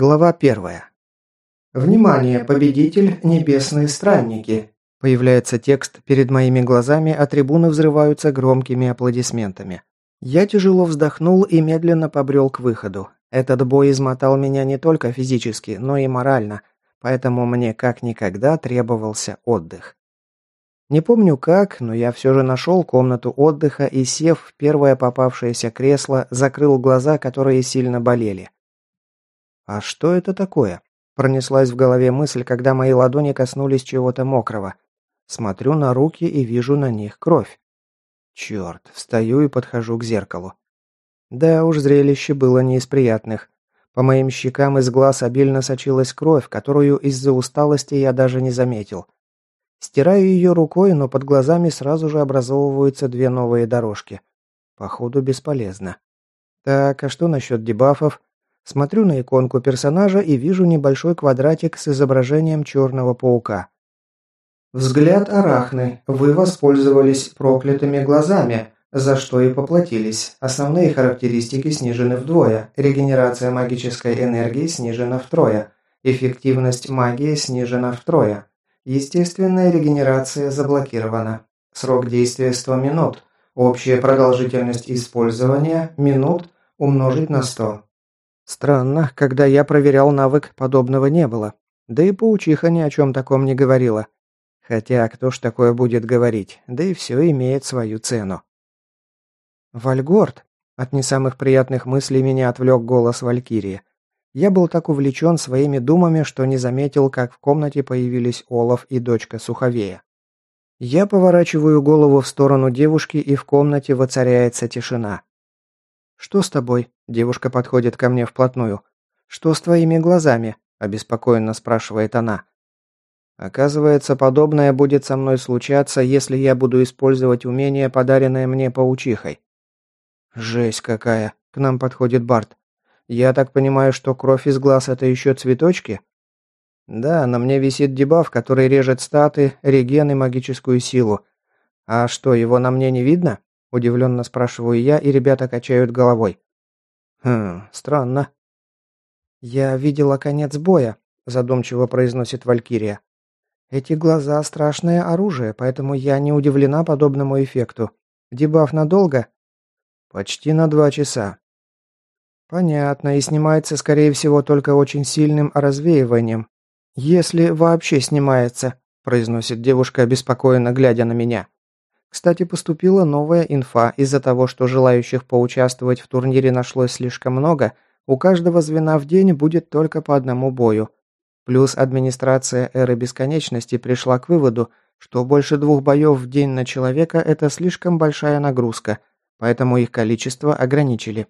Глава первая. «Внимание, победитель, небесные странники!» Появляется текст перед моими глазами, а трибуны взрываются громкими аплодисментами. Я тяжело вздохнул и медленно побрел к выходу. Этот бой измотал меня не только физически, но и морально, поэтому мне как никогда требовался отдых. Не помню как, но я все же нашел комнату отдыха и, сев в первое попавшееся кресло, закрыл глаза, которые сильно болели. «А что это такое?» Пронеслась в голове мысль, когда мои ладони коснулись чего-то мокрого. Смотрю на руки и вижу на них кровь. Черт, встаю и подхожу к зеркалу. Да уж, зрелище было не из приятных. По моим щекам из глаз обильно сочилась кровь, которую из-за усталости я даже не заметил. Стираю ее рукой, но под глазами сразу же образовываются две новые дорожки. Походу, бесполезно. Так, а что насчет дебафов? Смотрю на иконку персонажа и вижу небольшой квадратик с изображением черного паука. Взгляд Арахны. Вы воспользовались проклятыми глазами, за что и поплатились. Основные характеристики снижены вдвое. Регенерация магической энергии снижена втрое. Эффективность магии снижена втрое. Естественная регенерация заблокирована. Срок действия 100 минут. Общая продолжительность использования – минут умножить на 100. Странно, когда я проверял навык, подобного не было. Да и паучиха ни о чем таком не говорила. Хотя кто ж такое будет говорить, да и все имеет свою цену. «Вальгорд!» От не самых приятных мыслей меня отвлек голос Валькирии. Я был так увлечен своими думами, что не заметил, как в комнате появились Олаф и дочка Суховея. Я поворачиваю голову в сторону девушки, и в комнате воцаряется тишина. «Что с тобой?» – девушка подходит ко мне вплотную. «Что с твоими глазами?» – обеспокоенно спрашивает она. Оказывается, подобное будет со мной случаться, если я буду использовать умение, подаренное мне паучихой. Жесть какая, к нам подходит Барт. Я так понимаю, что кровь из глаз это еще цветочки? Да, на мне висит дебаф, который режет статы, реген и магическую силу. А что, его на мне не видно? Удивленно спрашиваю я, и ребята качают головой. Хм, странно. Я видела конец боя, задумчиво произносит Валькирия. Эти глаза страшное оружие, поэтому я не удивлена подобному эффекту. Дебаф надолго? Почти на два часа. Понятно, и снимается, скорее всего, только очень сильным развеиванием. Если вообще снимается, произносит девушка, обеспокоенно глядя на меня. Кстати, поступила новая инфа. Из-за того, что желающих поучаствовать в турнире нашлось слишком много, у каждого звена в день будет только по одному бою. Плюс администрация Эры Бесконечности пришла к выводу, что больше двух боев в день на человека – это слишком большая нагрузка, поэтому их количество ограничили.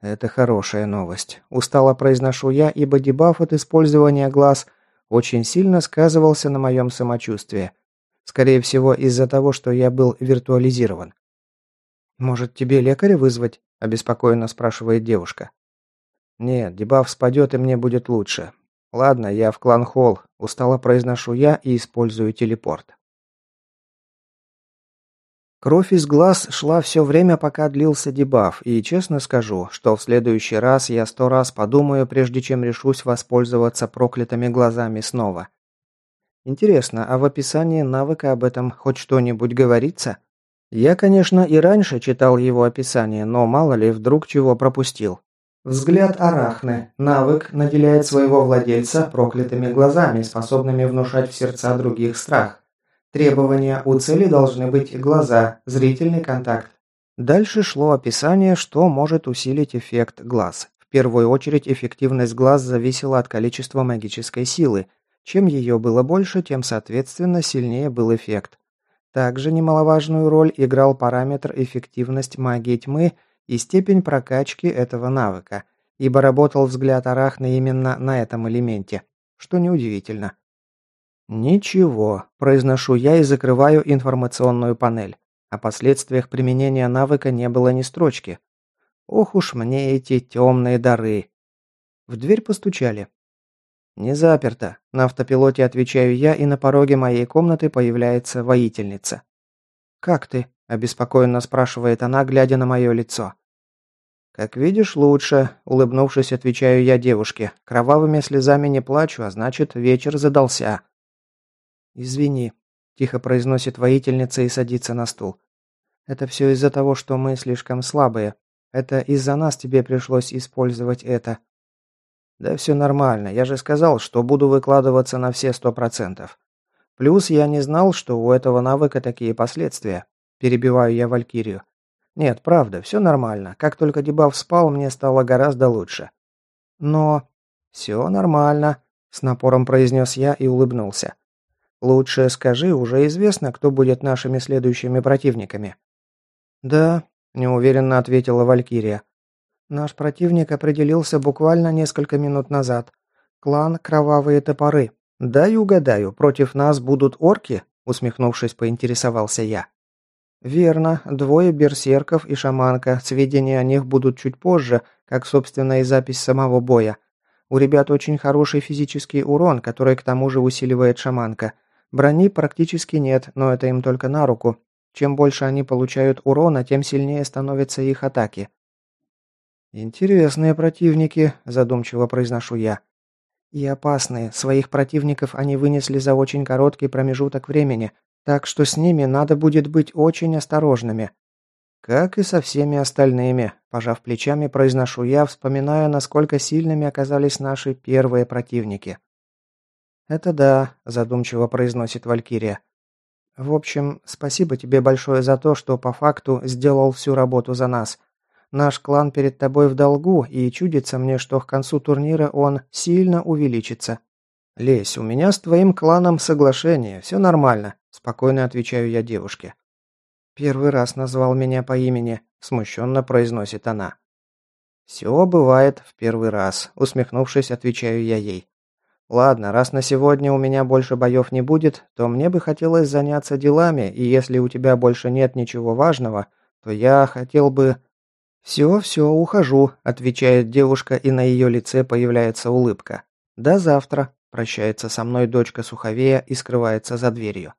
«Это хорошая новость», – устало произношу я, ибо дебаф от использования глаз очень сильно сказывался на моем самочувствии – Скорее всего, из-за того, что я был виртуализирован. «Может, тебе лекаря вызвать?» – обеспокоенно спрашивает девушка. «Нет, дебаф спадет, и мне будет лучше. Ладно, я в клан-холл», – устало произношу я и использую телепорт. Кровь из глаз шла все время, пока длился дебаф, и честно скажу, что в следующий раз я сто раз подумаю, прежде чем решусь воспользоваться проклятыми глазами снова. Интересно, а в описании навыка об этом хоть что-нибудь говорится? Я, конечно, и раньше читал его описание, но мало ли вдруг чего пропустил. Взгляд Арахны. Навык наделяет своего владельца проклятыми глазами, способными внушать в сердца других страх. Требования у цели должны быть глаза, зрительный контакт. Дальше шло описание, что может усилить эффект глаз. В первую очередь эффективность глаз зависела от количества магической силы – чем ее было больше, тем, соответственно, сильнее был эффект. Также немаловажную роль играл параметр эффективность магии тьмы и степень прокачки этого навыка, ибо работал взгляд Арахны именно на этом элементе, что неудивительно. «Ничего», – произношу я и закрываю информационную панель. О последствиях применения навыка не было ни строчки. Ох уж мне эти темные дары. В дверь постучали. «Не заперто», – на автопилоте отвечаю я, и на пороге моей комнаты появляется воительница. «Как ты?» – обеспокоенно спрашивает она, глядя на мое лицо. «Как видишь, лучше», – улыбнувшись, отвечаю я девушке. «Кровавыми слезами не плачу, а значит, вечер задался». «Извини», – тихо произносит воительница и садится на стул. «Это все из-за того, что мы слишком слабые. Это из-за нас тебе пришлось использовать это». «Да все нормально. Я же сказал, что буду выкладываться на все сто процентов. Плюс я не знал, что у этого навыка такие последствия. Перебиваю я Валькирию. Нет, правда, все нормально. Как только дебаф спал, мне стало гораздо лучше. Но... Все нормально, с напором произнес я и улыбнулся. Лучше скажи, уже известно, кто будет нашими следующими противниками. Да, неуверенно ответила Валькирия. Наш противник определился буквально несколько минут назад. Клан Кровавые Топоры. Дай угадаю, против нас будут орки? Усмехнувшись, поинтересовался я. «Верно. Двое берсерков и шаманка. Сведения о них будут чуть позже, как, собственно, и запись самого боя. У ребят очень хороший физический урон, который к тому же усиливает шаманка. Брони практически нет, но это им только на руку. Чем больше они получают урона, тем сильнее становятся их атаки». «Интересные противники», – задумчиво произношу я. «И опасные. Своих противников они вынесли за очень короткий промежуток времени, так что с ними надо будет быть очень осторожными. Как и со всеми остальными, пожав плечами, произношу я, вспоминая, насколько сильными оказались наши первые противники. «Это да», – задумчиво произносит Валькирия. «В общем, спасибо тебе большое за то, что по факту сделал всю работу за нас. Наш клан перед тобой в долгу, и чудится мне, что к концу турнира он сильно увеличится». «Лесь, у меня с твоим кланом соглашение, все нормально. Спокойно отвечаю я девушке. «Первый раз назвал меня по имени», – смущенно произносит она. «Все бывает в первый раз», – усмехнувшись, отвечаю я ей. «Ладно, раз на сегодня у меня больше боев не будет, то мне бы хотелось заняться делами, и если у тебя больше нет ничего важного, то я хотел бы...» «Все, все, ухожу», – отвечает девушка, и на ее лице появляется улыбка. «До завтра», – прощается со мной дочка Суховея и скрывается за дверью.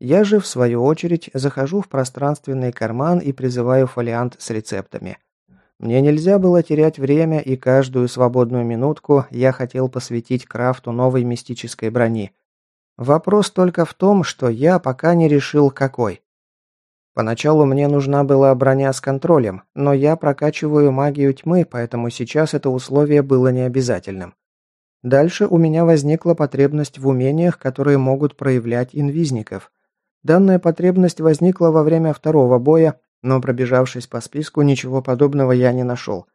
Я же, в свою очередь, захожу в пространственный карман и призываю фолиант с рецептами. Мне нельзя было терять время, и каждую свободную минутку я хотел посвятить крафту новой мистической брони. Вопрос только в том, что я пока не решил, какой. Поначалу мне нужна была броня с контролем, но я прокачиваю магию тьмы, поэтому сейчас это условие было необязательным. Дальше у меня возникла потребность в умениях, которые могут проявлять инвизников – Данная потребность возникла во время второго боя, но пробежавшись по списку, ничего подобного я не нашел.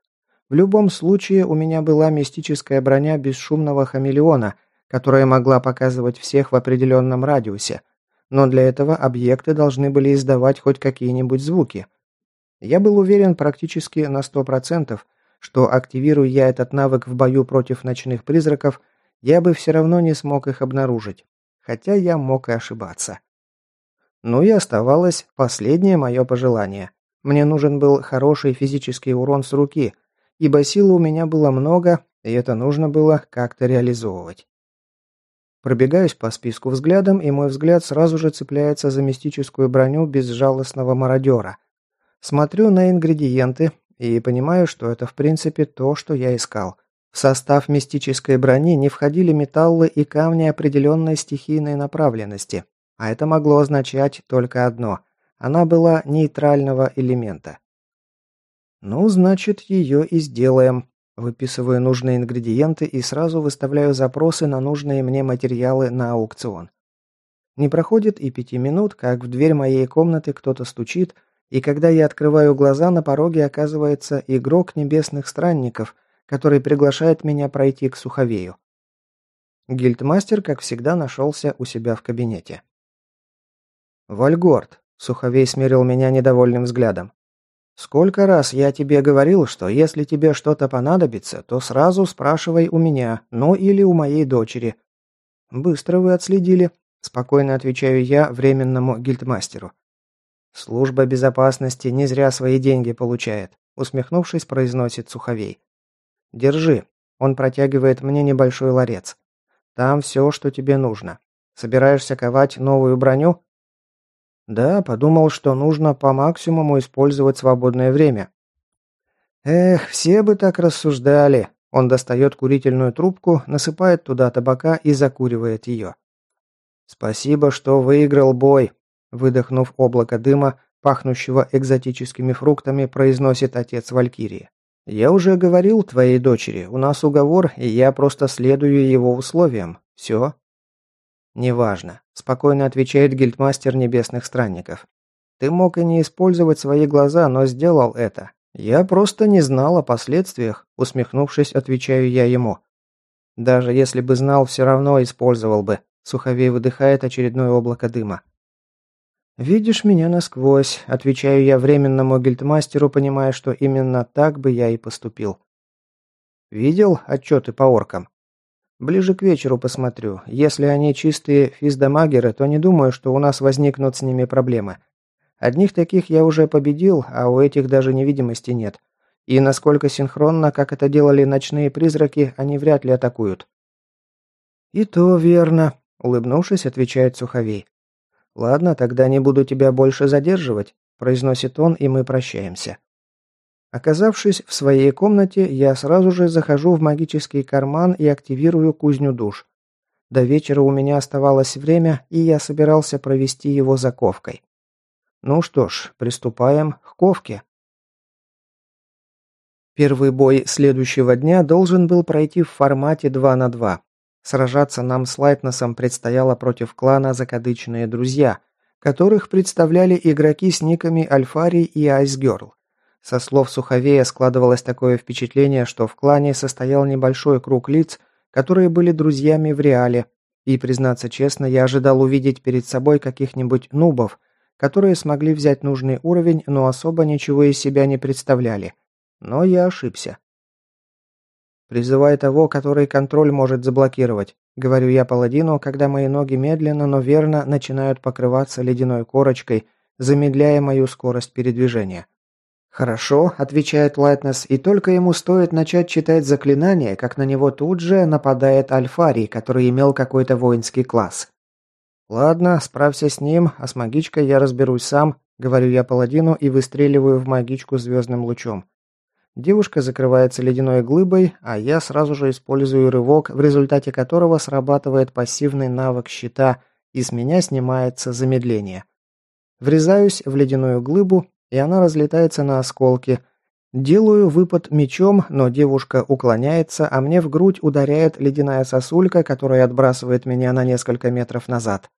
В любом случае, у меня была мистическая броня бесшумного хамелеона, которая могла показывать всех в определенном радиусе. Но для этого объекты должны были издавать хоть какие-нибудь звуки. Я был уверен практически на 100%, что активируя я этот навык в бою против ночных призраков, я бы все равно не смог их обнаружить. Хотя я мог и ошибаться. Ну и оставалось последнее мое пожелание. Мне нужен был хороший физический урон с руки, ибо силы у меня было много, и это нужно было как-то реализовывать. Пробегаюсь по списку взглядом, и мой взгляд сразу же цепляется за мистическую броню безжалостного мародера. Смотрю на ингредиенты и понимаю, что это в принципе то, что я искал. В состав мистической брони не входили металлы и камни определенной стихийной направленности, а это могло означать только одно. Она была нейтрального элемента. Ну, значит, ее и сделаем. Выписываю нужные ингредиенты и сразу выставляю запросы на нужные мне материалы на аукцион. Не проходит и пяти минут, как в дверь моей комнаты кто-то стучит, и когда я открываю глаза, на пороге оказывается игрок небесных странников, который приглашает меня пройти к Суховею. Гильдмастер, как всегда, нашелся у себя в кабинете. «Вальгорд», — Суховей смерил меня недовольным взглядом. «Сколько раз я тебе говорил, что если тебе что-то понадобится, то сразу спрашивай у меня, ну или у моей дочери». «Быстро вы отследили», — спокойно отвечаю я временному гильдмастеру. «Служба безопасности не зря свои деньги получает», — усмехнувшись, произносит Суховей. «Держи». Он протягивает мне небольшой ларец. «Там все, что тебе нужно. Собираешься ковать новую броню?» Да, подумал, что нужно по максимуму использовать свободное время. Эх, все бы так рассуждали. Он достает курительную трубку, насыпает туда табака и закуривает ее. «Спасибо, что выиграл бой», – выдохнув облако дыма, пахнущего экзотическими фруктами, произносит отец Валькирии. «Я уже говорил твоей дочери, у нас уговор, и я просто следую его условиям. Все?» «Неважно», – спокойно отвечает гильдмастер небесных странников. «Ты мог и не использовать свои глаза, но сделал это. Я просто не знал о последствиях», – усмехнувшись, отвечаю я ему. «Даже если бы знал, все равно использовал бы», – Суховей выдыхает очередное облако дыма. «Видишь меня насквозь», – отвечаю я временному гильдмастеру, понимая, что именно так бы я и поступил. «Видел отчеты по оркам?» «Ближе к вечеру посмотрю. Если они чистые физдамагеры, то не думаю, что у нас возникнут с ними проблемы. Одних таких я уже победил, а у этих даже невидимости нет. И насколько синхронно, как это делали ночные призраки, они вряд ли атакуют». «И то верно», – улыбнувшись, отвечает Суховей. «Ладно, тогда не буду тебя больше задерживать», – произносит он, и мы прощаемся. Оказавшись в своей комнате, я сразу же захожу в магический карман и активирую кузню душ. До вечера у меня оставалось время, и я собирался провести его за ковкой. Ну что ж, приступаем к ковке. Первый бой следующего дня должен был пройти в формате 2 на 2. Сражаться нам с Лайтнесом предстояло против клана «Закадычные друзья», которых представляли игроки с никами Альфари и Айсгерл. Со слов Суховея складывалось такое впечатление, что в клане состоял небольшой круг лиц, которые были друзьями в реале, и, признаться честно, я ожидал увидеть перед собой каких-нибудь нубов, которые смогли взять нужный уровень, но особо ничего из себя не представляли. Но я ошибся. «Призывай того, который контроль может заблокировать», — говорю я паладину, когда мои ноги медленно, но верно начинают покрываться ледяной корочкой, замедляя мою скорость передвижения. «Хорошо», — отвечает Лайтнес, и только ему стоит начать читать заклинание, как на него тут же нападает Альфарий, который имел какой-то воинский класс. «Ладно, справься с ним, а с магичкой я разберусь сам», — говорю я паладину и выстреливаю в магичку звездным лучом. Девушка закрывается ледяной глыбой, а я сразу же использую рывок, в результате которого срабатывает пассивный навык щита, и с меня снимается замедление. Врезаюсь в ледяную глыбу, и она разлетается на осколки. Делаю выпад мечом, но девушка уклоняется, а мне в грудь ударяет ледяная сосулька, которая отбрасывает меня на несколько метров назад.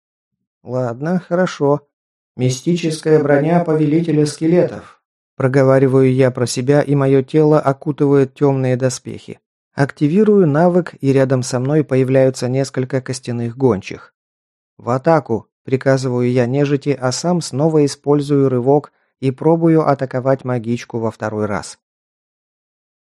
Ладно, хорошо. Мистическая броня повелителя скелетов. Проговариваю я про себя, и мое тело окутывает темные доспехи. Активирую навык, и рядом со мной появляются несколько костяных гончих. «В атаку!» – приказываю я нежити, а сам снова использую рывок и пробую атаковать магичку во второй раз.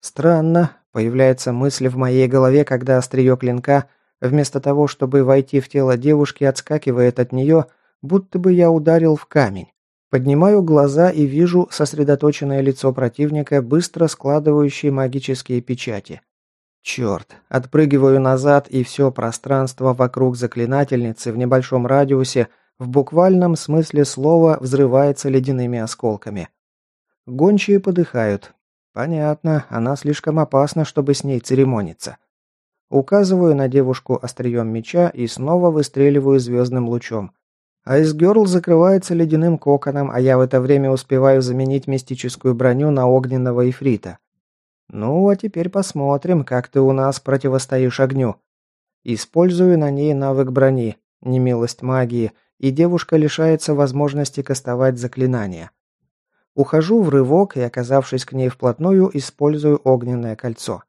Странно, появляется мысль в моей голове, когда острие клинка, вместо того, чтобы войти в тело девушки, отскакивает от нее, будто бы я ударил в камень. Поднимаю глаза и вижу сосредоточенное лицо противника, быстро складывающее магические печати. Черт, отпрыгиваю назад, и все пространство вокруг заклинательницы в небольшом радиусе в буквальном смысле слова взрывается ледяными осколками. Гончие подыхают. Понятно, она слишком опасна, чтобы с ней церемониться. Указываю на девушку острием меча и снова выстреливаю звездным лучом. Айсгерл закрывается ледяным коконом, а я в это время успеваю заменить мистическую броню на огненного ифрита. Ну, а теперь посмотрим, как ты у нас противостоишь огню. Использую на ней навык брони, немилость магии, и девушка лишается возможности кастовать заклинания. Ухожу в рывок и, оказавшись к ней вплотную, использую огненное кольцо.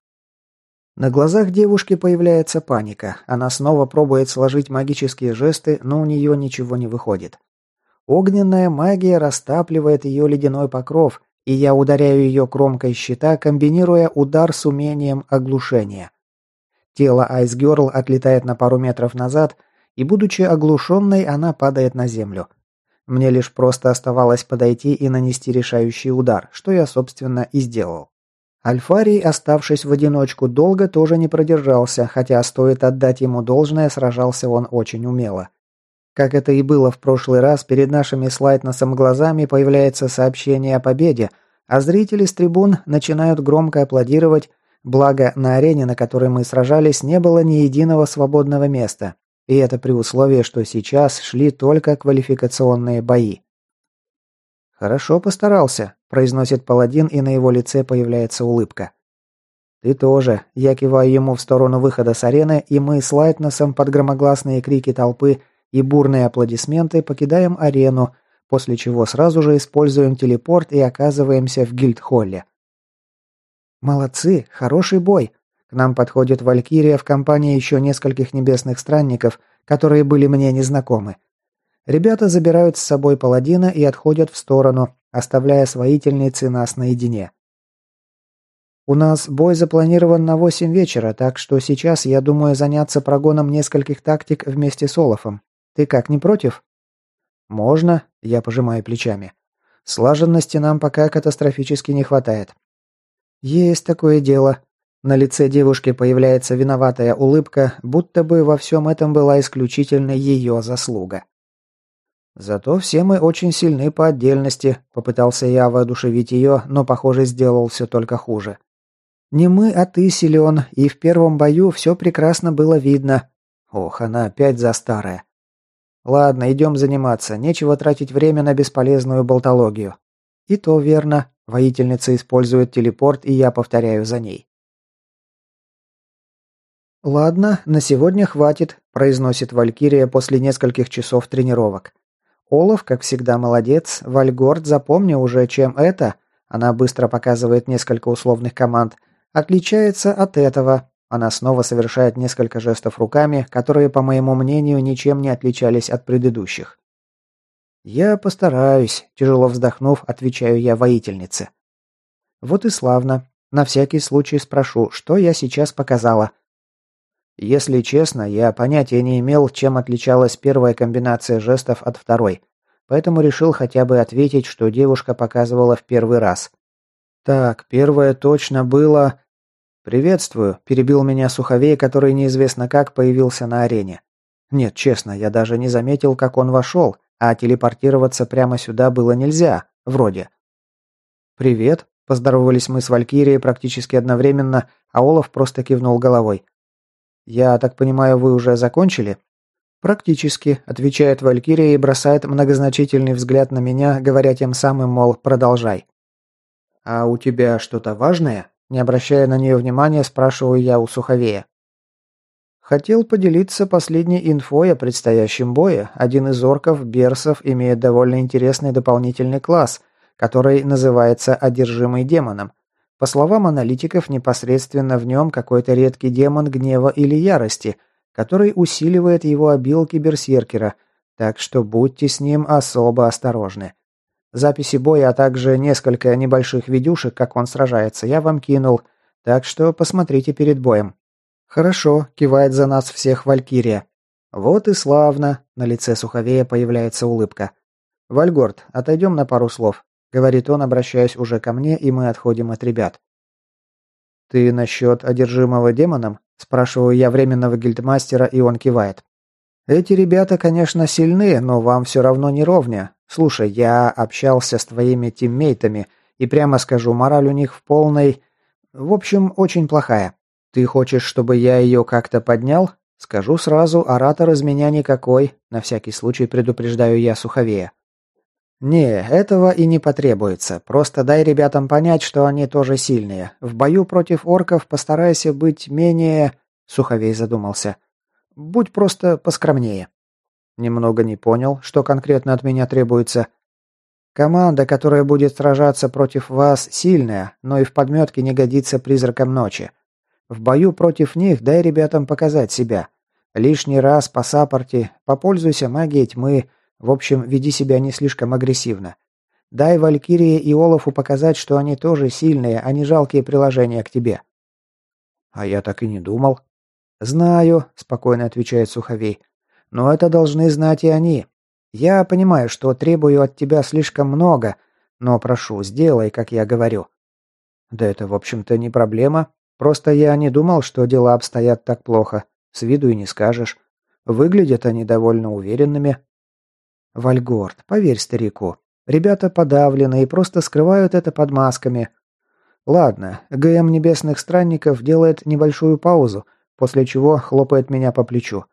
На глазах девушки появляется паника. Она снова пробует сложить магические жесты, но у нее ничего не выходит. Огненная магия растапливает ее ледяной покров, и я ударяю ее кромкой щита, комбинируя удар с умением оглушения. Тело Girl отлетает на пару метров назад, и, будучи оглушенной, она падает на землю. Мне лишь просто оставалось подойти и нанести решающий удар, что я, собственно, и сделал. Альфарий, оставшись в одиночку, долго тоже не продержался, хотя, стоит отдать ему должное, сражался он очень умело. Как это и было в прошлый раз, перед нашими с Лайтносом глазами появляется сообщение о победе, а зрители с трибун начинают громко аплодировать, благо на арене, на которой мы сражались, не было ни единого свободного места, и это при условии, что сейчас шли только квалификационные бои. «Хорошо постарался», – произносит паладин, и на его лице появляется улыбка. «Ты тоже». Я киваю ему в сторону выхода с арены, и мы с Лайтнесом под громогласные крики толпы и бурные аплодисменты покидаем арену, после чего сразу же используем телепорт и оказываемся в гильдхолле. «Молодцы, хороший бой!» К нам подходит Валькирия в компании еще нескольких небесных странников, которые были мне незнакомы. Ребята забирают с собой паладина и отходят в сторону, оставляя с воительницей нас наедине. У нас бой запланирован на 8 вечера, так что сейчас я думаю заняться прогоном нескольких тактик вместе с Олафом. Ты как, не против? Можно, я пожимаю плечами. Слаженности нам пока катастрофически не хватает. Есть такое дело. На лице девушки появляется виноватая улыбка, будто бы во всем этом была исключительно ее заслуга. Зато все мы очень сильны по отдельности, попытался я воодушевить ее, но, похоже, сделал все только хуже. Не мы, а ты силен, и в первом бою все прекрасно было видно. Ох, она опять за старая. Ладно, идем заниматься, нечего тратить время на бесполезную болтологию. И то верно, воительница использует телепорт, и я повторяю за ней. «Ладно, на сегодня хватит», – произносит Валькирия после нескольких часов тренировок. «Олаф, как всегда, молодец. Вальгорд, запомни уже, чем это...» Она быстро показывает несколько условных команд – Отличается от этого. Она снова совершает несколько жестов руками, которые, по моему мнению, ничем не отличались от предыдущих. «Я постараюсь», – тяжело вздохнув, отвечаю я воительнице. «Вот и славно. На всякий случай спрошу, что я сейчас показала?» Если честно, я понятия не имел, чем отличалась первая комбинация жестов от второй, поэтому решил хотя бы ответить, что девушка показывала в первый раз. Так, первое точно было... «Приветствую», – перебил меня Суховей, который неизвестно как появился на арене. Нет, честно, я даже не заметил, как он вошел, а телепортироваться прямо сюда было нельзя, вроде. «Привет», – поздоровались мы с Валькирией практически одновременно, а Олаф просто кивнул головой. «Я так понимаю, вы уже закончили?» «Практически», – отвечает Валькирия и бросает многозначительный взгляд на меня, говоря тем самым, мол, продолжай. «А у тебя что-то важное?» Не обращая на нее внимания, спрашиваю я у Суховея. Хотел поделиться последней инфой о предстоящем бое. Один из орков, берсов, имеет довольно интересный дополнительный класс, который называется «одержимый демоном». По словам аналитиков, непосредственно в нем какой-то редкий демон гнева или ярости, который усиливает его обилки берсеркера, так что будьте с ним особо осторожны. Записи боя, а также несколько небольших видюшек, как он сражается, я вам кинул, так что посмотрите перед боем». «Хорошо», – кивает за нас всех Валькирия. «Вот и славно», – на лице Суховея появляется улыбка. «Вальгорд, отойдем на пару слов», – говорит он, обращаясь уже ко мне, и мы отходим от ребят. «Ты насчет одержимого демоном?» – спрашиваю я временного гильдмастера, и он кивает. «Эти ребята, конечно, сильны, но вам все равно не ровня. Слушай, я общался с твоими тиммейтами, и прямо скажу, мораль у них в полной... В общем, очень плохая. Ты хочешь, чтобы я ее как-то поднял? Скажу сразу, оратор из меня никакой, на всякий случай предупреждаю я Суховея. Не, этого и не потребуется. Просто дай ребятам понять, что они тоже сильные. В бою против орков постарайся быть менее... Суховей задумался. Будь просто поскромнее. Немного не понял, что конкретно от меня требуется. Команда, которая будет сражаться против вас, сильная, но и в подметке не годится призраком ночи. В бою против них дай ребятам показать себя. Лишний раз по саппорте, попользуйся магией тьмы, в общем, веди себя не слишком агрессивно. Дай Валькирии и Олафу показать, что они тоже сильные, а не жалкие приложения к тебе. А я так и не думал. Знаю, спокойно отвечает Суховей. Но это должны знать и они. Я понимаю, что требую от тебя слишком много, но прошу, сделай, как я говорю». «Да это, в общем-то, не проблема. Просто я не думал, что дела обстоят так плохо. С виду и не скажешь. Выглядят они довольно уверенными». «Вальгорд, поверь старику. Ребята подавлены и просто скрывают это под масками. Ладно, ГМ Небесных Странников делает небольшую паузу, после чего хлопает меня по плечу.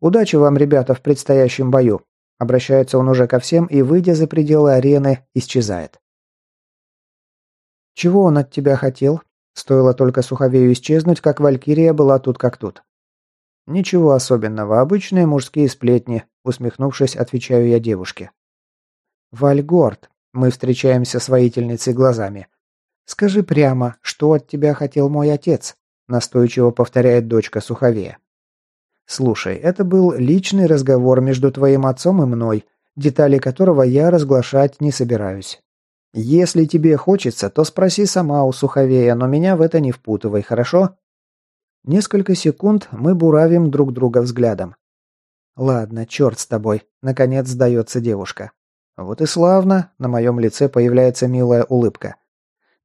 Удачи вам, ребята, в предстоящем бою. Обращается он уже ко всем и, выйдя за пределы арены, исчезает. Чего он от тебя хотел? Стоило только Суховею исчезнуть, как Валькирия была тут как тут. «Ничего особенного, обычные мужские сплетни», усмехнувшись, отвечаю я девушке. «Вальгорд, мы встречаемся с воительницей глазами. Скажи прямо, что от тебя хотел мой отец?» настойчиво повторяет дочка Суховея. «Слушай, это был личный разговор между твоим отцом и мной, детали которого я разглашать не собираюсь. Если тебе хочется, то спроси сама у Суховея, но меня в это не впутывай, хорошо?» Несколько секунд мы буравим друг друга взглядом. «Ладно, черт с тобой», — наконец сдается девушка. «Вот и славно», — на моем лице появляется милая улыбка.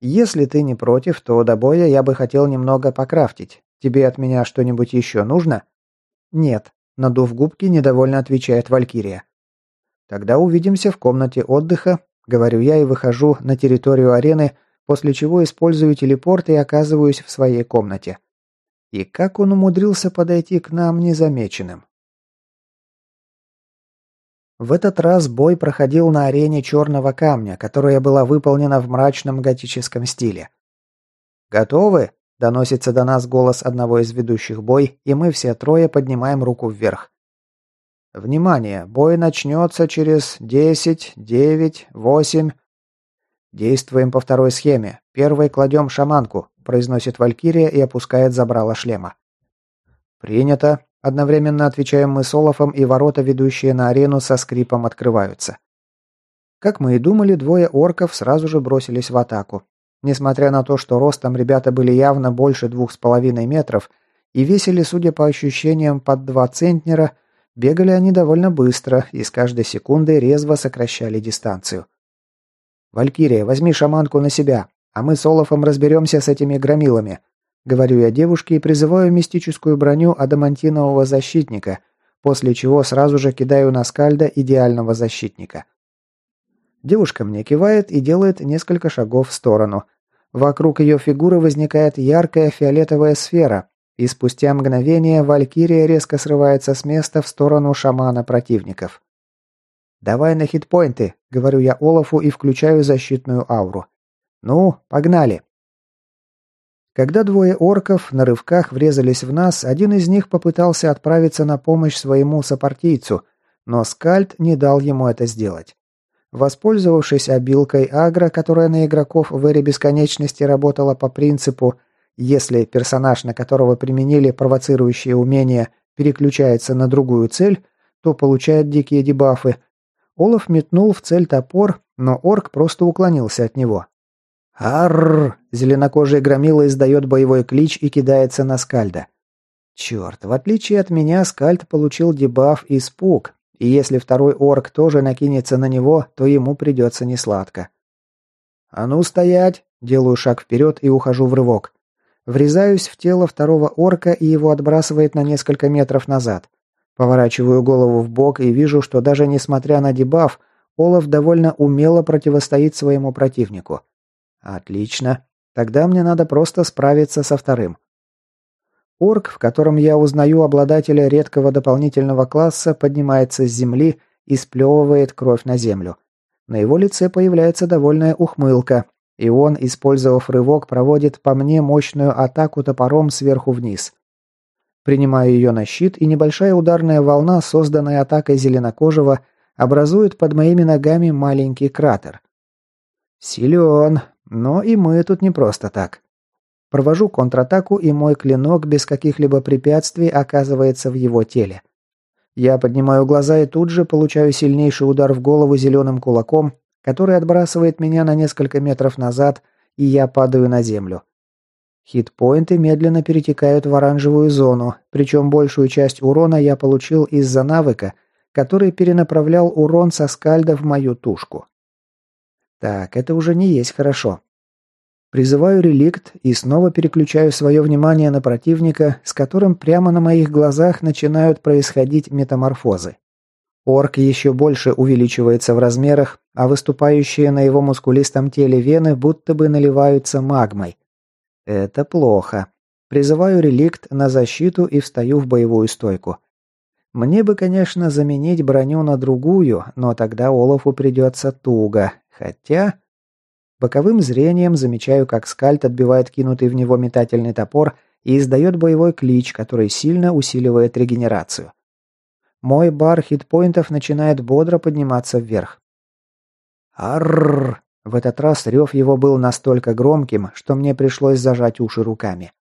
«Если ты не против, то до боя я бы хотел немного покрафтить. Тебе от меня что-нибудь еще нужно?» «Нет», — надув губки, недовольно отвечает Валькирия. «Тогда увидимся в комнате отдыха», — говорю я и выхожу на территорию арены, после чего использую телепорт и оказываюсь в своей комнате. И как он умудрился подойти к нам незамеченным? В этот раз бой проходил на арене черного камня, которая была выполнена в мрачном готическом стиле. «Готовы?» – доносится до нас голос одного из ведущих бой, и мы все трое поднимаем руку вверх. «Внимание! Бой начнется через десять, девять, восемь...» «Действуем по второй схеме. Первой кладем шаманку произносит Валькирия и опускает забрало шлема. «Принято», – одновременно отвечаем мы с Олафом, и ворота, ведущие на арену, со скрипом открываются. Как мы и думали, двое орков сразу же бросились в атаку. Несмотря на то, что ростом ребята были явно больше двух с половиной метров и весили, судя по ощущениям, под два центнера, бегали они довольно быстро и с каждой секундой резво сокращали дистанцию. «Валькирия, возьми шаманку на себя», а мы с Олафом разберемся с этими громилами. Говорю я девушке и призываю мистическую броню адамантинового защитника, после чего сразу же кидаю на скальда идеального защитника. Девушка мне кивает и делает несколько шагов в сторону. Вокруг ее фигуры возникает яркая фиолетовая сфера, и спустя мгновение Валькирия резко срывается с места в сторону шамана противников. «Давай на хитпоинты», — говорю я Олафу и включаю защитную ауру. «Ну, погнали!» Когда двое орков на рывках врезались в нас, один из них попытался отправиться на помощь своему сопартийцу, но Скальд не дал ему это сделать. Воспользовавшись обилкой агро, которая на игроков в эре бесконечности работала по принципу «если персонаж, на которого применили провоцирующие умения, переключается на другую цель, то получает дикие дебафы», Олаф метнул в цель топор, но орк просто уклонился от него. Арр! Зеленокожий громила издает боевой клич и кидается на Скальда. Черт, в отличие от меня, Скальд получил дебаф «Испуг», и если второй орк тоже накинется на него, то ему придется несладко. «А ну стоять!» Делаю шаг вперед и ухожу в рывок. Врезаюсь в тело второго орка и его отбрасывает на несколько метров назад. Поворачиваю голову в бок и вижу, что даже несмотря на дебаф, Олаф довольно умело противостоит своему противнику. Отлично. Тогда мне надо просто справиться со вторым. Орк, в котором я узнаю обладателя редкого дополнительного класса, поднимается с земли и сплевывает кровь на землю. На его лице появляется довольная ухмылка, и он, использовав рывок, проводит по мне мощную атаку топором сверху вниз. Принимаю ее на щит, и небольшая ударная волна, созданная атакой зеленокожего, образует под моими ногами маленький кратер. Силен, но и мы тут не просто так. Провожу контратаку, и мой клинок без каких-либо препятствий оказывается в его теле. Я поднимаю глаза и тут же получаю сильнейший удар в голову зеленым кулаком, который отбрасывает меня на несколько метров назад, и я падаю на землю. Хитпоинты медленно перетекают в оранжевую зону, причем большую часть урона я получил из-за навыка, который перенаправлял урон со скальда в мою тушку. Так, это уже не есть хорошо. Призываю реликт и снова переключаю свое внимание на противника, с которым прямо на моих глазах начинают происходить метаморфозы. Орк еще больше увеличивается в размерах, а выступающие на его мускулистом теле вены будто бы наливаются магмой. Это плохо. Призываю реликт на защиту и встаю в боевую стойку. Мне бы, конечно, заменить броню на другую, но тогда Олафу придется туго. Хотя... Боковым зрением замечаю, как скальт отбивает кинутый в него метательный топор и издает боевой клич, который сильно усиливает регенерацию. Мой бар хитпоинтов начинает бодро подниматься вверх. Арррр! В этот раз рев его был настолько громким, что мне пришлось зажать уши руками.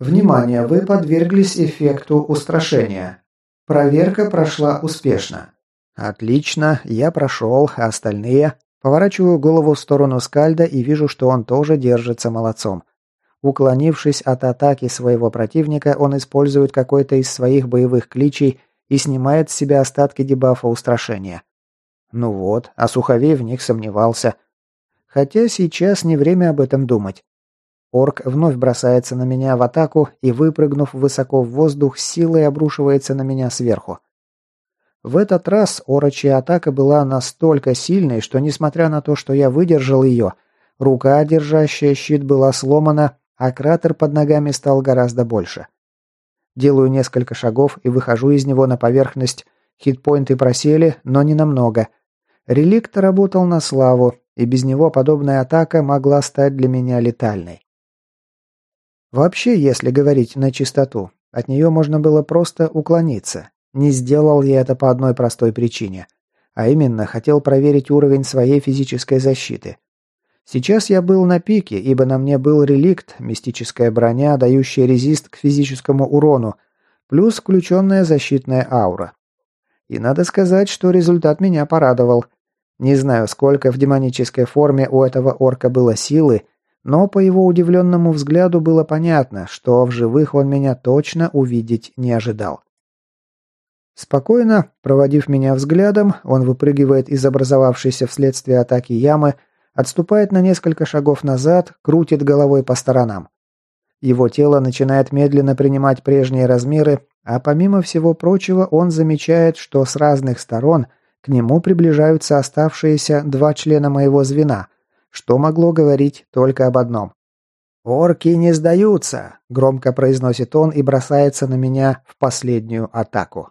Внимание, вы подверглись эффекту устрашения. Проверка прошла успешно. Отлично, я прошел, а остальные... Поворачиваю голову в сторону Скальда и вижу, что он тоже держится молодцом. Уклонившись от атаки своего противника, он использует какой-то из своих боевых кличей и снимает с себя остатки дебафа устрашения. Ну вот, а Суховей в них сомневался. Хотя сейчас не время об этом думать. Орк вновь бросается на меня в атаку и, выпрыгнув высоко в воздух, силой обрушивается на меня сверху. В этот раз орочья атака была настолько сильной, что, несмотря на то, что я выдержал ее, рука, держащая щит, была сломана, а кратер под ногами стал гораздо больше. Делаю несколько шагов и выхожу из него на поверхность. Хитпоинты просели, но не намного. Реликт работал на славу, и без него подобная атака могла стать для меня летальной. Вообще, если говорить на чистоту, от нее можно было просто уклониться. Не сделал я это по одной простой причине. А именно, хотел проверить уровень своей физической защиты. Сейчас я был на пике, ибо на мне был реликт, мистическая броня, дающая резист к физическому урону, плюс включенная защитная аура. И надо сказать, что результат меня порадовал. Не знаю, сколько в демонической форме у этого орка было силы, но по его удивленному взгляду было понятно, что в живых он меня точно увидеть не ожидал. Спокойно, проводив меня взглядом, он выпрыгивает из образовавшейся вследствие атаки ямы, Отступает на несколько шагов назад, крутит головой по сторонам. Его тело начинает медленно принимать прежние размеры, а помимо всего прочего он замечает, что с разных сторон к нему приближаются оставшиеся два члена моего звена, что могло говорить только об одном. «Орки не сдаются!» – громко произносит он и бросается на меня в последнюю атаку.